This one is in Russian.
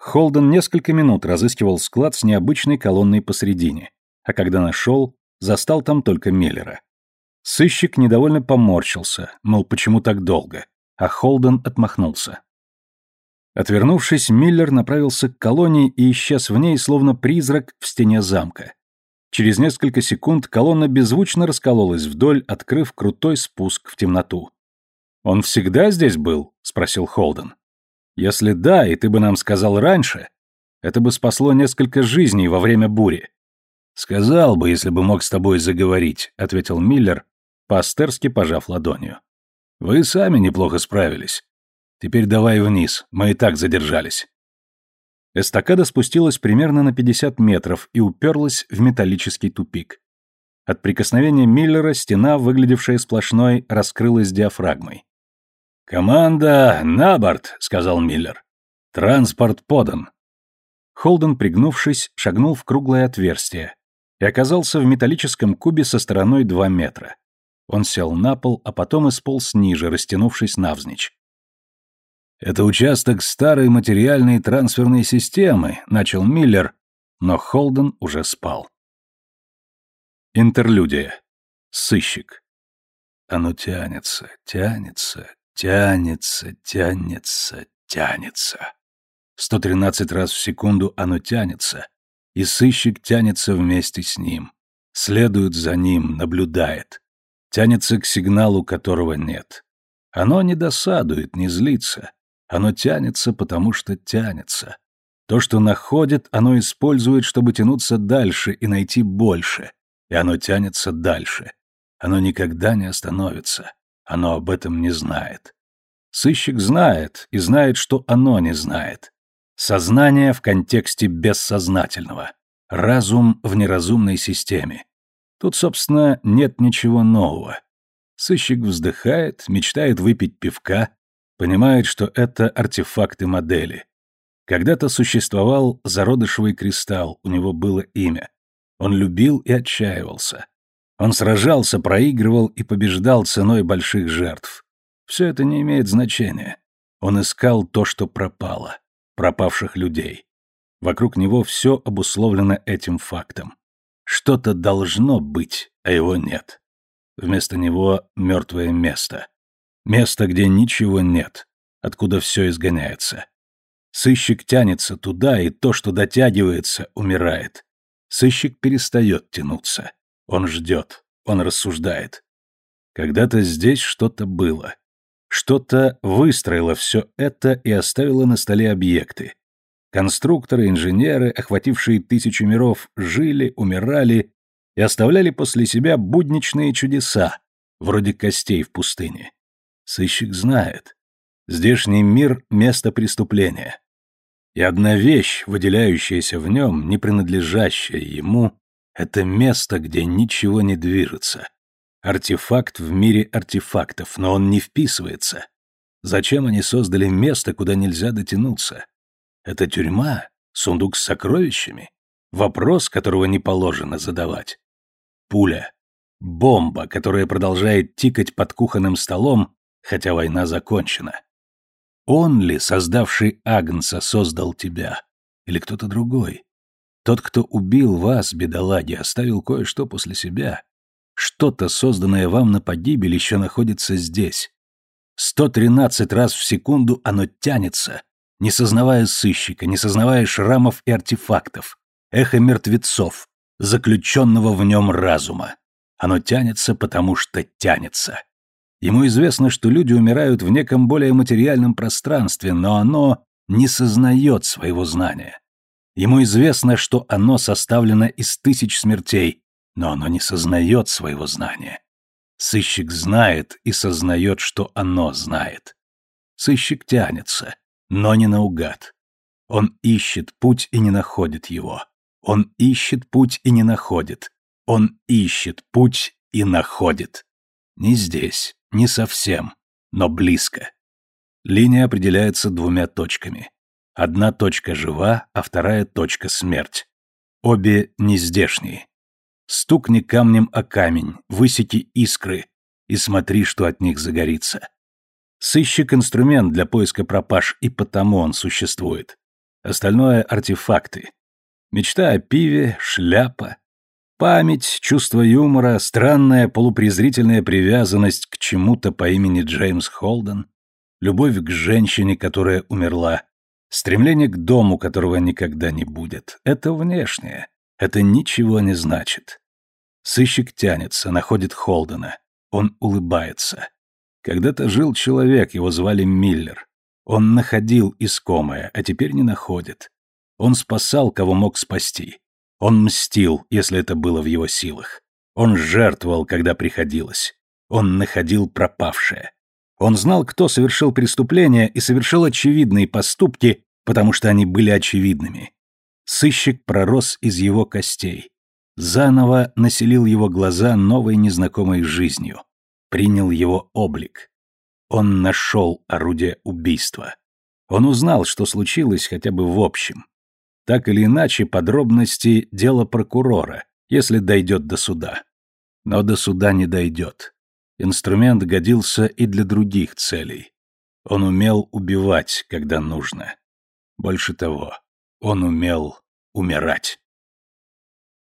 Холден несколько минут разыскивал склад с необычной колонной посредине, а когда нашел, застал там только Меллера. Сыщик недовольно поморщился, мол, почему так долго, а Холден отмахнулся. Отвернувшись, Миллер направился к колонии и исчез в ней, словно призрак в стене замка. Через несколько секунд колонна беззвучно раскололась вдоль, открыв крутой спуск в темноту. «Он всегда здесь был?» — спросил Холден. «Если да, и ты бы нам сказал раньше, это бы спасло несколько жизней во время бури». «Сказал бы, если бы мог с тобой заговорить», — ответил Миллер, по-астерски пожав ладонью. «Вы сами неплохо справились. Теперь давай вниз, мы и так задержались». Эстакада спустилась примерно на 50 метров и уперлась в металлический тупик. От прикосновения Миллера стена, выглядевшая сплошной, раскрылась диафрагмой. «Команда на борт», — сказал Миллер. «Транспорт подан». Холден, пригнувшись, шагнул в круглое отверстие и оказался в металлическом кубе со стороной 2 метра. Он сел на пол, а потом исполз ниже, растянувшись навзничь. «Это участок старой материальной трансферной системы», — начал Миллер, но Холден уже спал. Интерлюдия. Сыщик. Оно тянется, тянется, тянется, тянется, тянется. 113 раз в секунду оно тянется, и сыщик тянется вместе с ним, следует за ним, наблюдает, тянется к сигналу, которого нет. Оно не досадует, не злится, оно тянется, потому что тянется. То, что находит, оно использует, чтобы тянуться дальше и найти больше. И оно тянется дальше. Оно никогда не остановится. Оно об этом не знает. Сыщик знает и знает, что оно не знает. Сознание в контексте бессознательного. Разум в неразумной системе. Тут, собственно, нет ничего нового. Сыщик вздыхает, мечтает выпить пивка, понимает, что это артефакты модели. Когда-то существовал зародышевый кристалл, у него было имя. Он любил и отчаивался. Он сражался, проигрывал и побеждал ценой больших жертв. Все это не имеет значения. Он искал то, что пропало. Пропавших людей. Вокруг него все обусловлено этим фактом. Что-то должно быть, а его нет. Вместо него мертвое место. Место, где ничего нет, откуда все изгоняется. Сыщик тянется туда, и то, что дотягивается, умирает. Сыщик перестает тянуться. Он ждет, он рассуждает. Когда-то здесь что-то было. Что-то выстроило все это и оставило на столе объекты. Конструкторы, инженеры, охватившие тысячу миров, жили, умирали и оставляли после себя будничные чудеса, вроде костей в пустыне. Сыщик знает. Здешний мир — место преступления. И одна вещь, выделяющаяся в нем, не принадлежащая ему, это место, где ничего не движется. Артефакт в мире артефактов, но он не вписывается. Зачем они создали место, куда нельзя дотянуться? Это тюрьма? Сундук с сокровищами? Вопрос, которого не положено задавать. Пуля. Бомба, которая продолжает тикать под кухонным столом, хотя война закончена. Он ли, создавший Агнца, создал тебя? Или кто-то другой? Тот, кто убил вас, бедолаги, оставил кое-что после себя. Что-то, созданное вам на погибель, еще находится здесь. Сто тринадцать раз в секунду оно тянется, не сознавая сыщика, не сознавая шрамов и артефактов, эхо мертвецов, заключенного в нем разума. Оно тянется, потому что тянется. Ему известно, что люди умирают в неком более материальном пространстве, но оно не сознает своего знания. Ему известно, что оно составлено из тысяч смертей, но оно не сознает своего знания. Сыщик знает и сознает, что оно знает. Сыщик тянется, но не наугад. Он ищет путь и не находит его. Он ищет путь и не находит. Он ищет путь и находит. Не здесь, не совсем, но близко. Линия определяется двумя точками. Одна точка жива, а вторая точка смерть. Обе нездешние. Стукни камнем о камень, высеки искры и смотри, что от них загорится. Сыщик инструмент для поиска пропаж, и потому он существует. Остальное — артефакты. Мечта о пиве, шляпа, память, чувство юмора, странная полупрезрительная привязанность к чему-то по имени Джеймс Холден, любовь к женщине, которая умерла, стремление к дому, которого никогда не будет. Это внешнее. Это ничего не значит. Сыщик тянется, находит Холдена. Он улыбается. Когда-то жил человек, его звали Миллер. Он находил искомое, а теперь не находит. Он спасал, кого мог спасти. Он мстил, если это было в его силах. Он жертвовал, когда приходилось. Он находил пропавшее. Он знал, кто совершил преступление и совершил очевидные поступки, потому что они были очевидными. Сыщик пророс из его костей. Заново населил его глаза новой незнакомой жизнью. Принял его облик. Он нашел орудие убийства. Он узнал, что случилось хотя бы в общем. Так или иначе, подробности – дело прокурора, если дойдет до суда. Но до суда не дойдет. Инструмент годился и для других целей. Он умел убивать, когда нужно. Больше того, он умел умирать.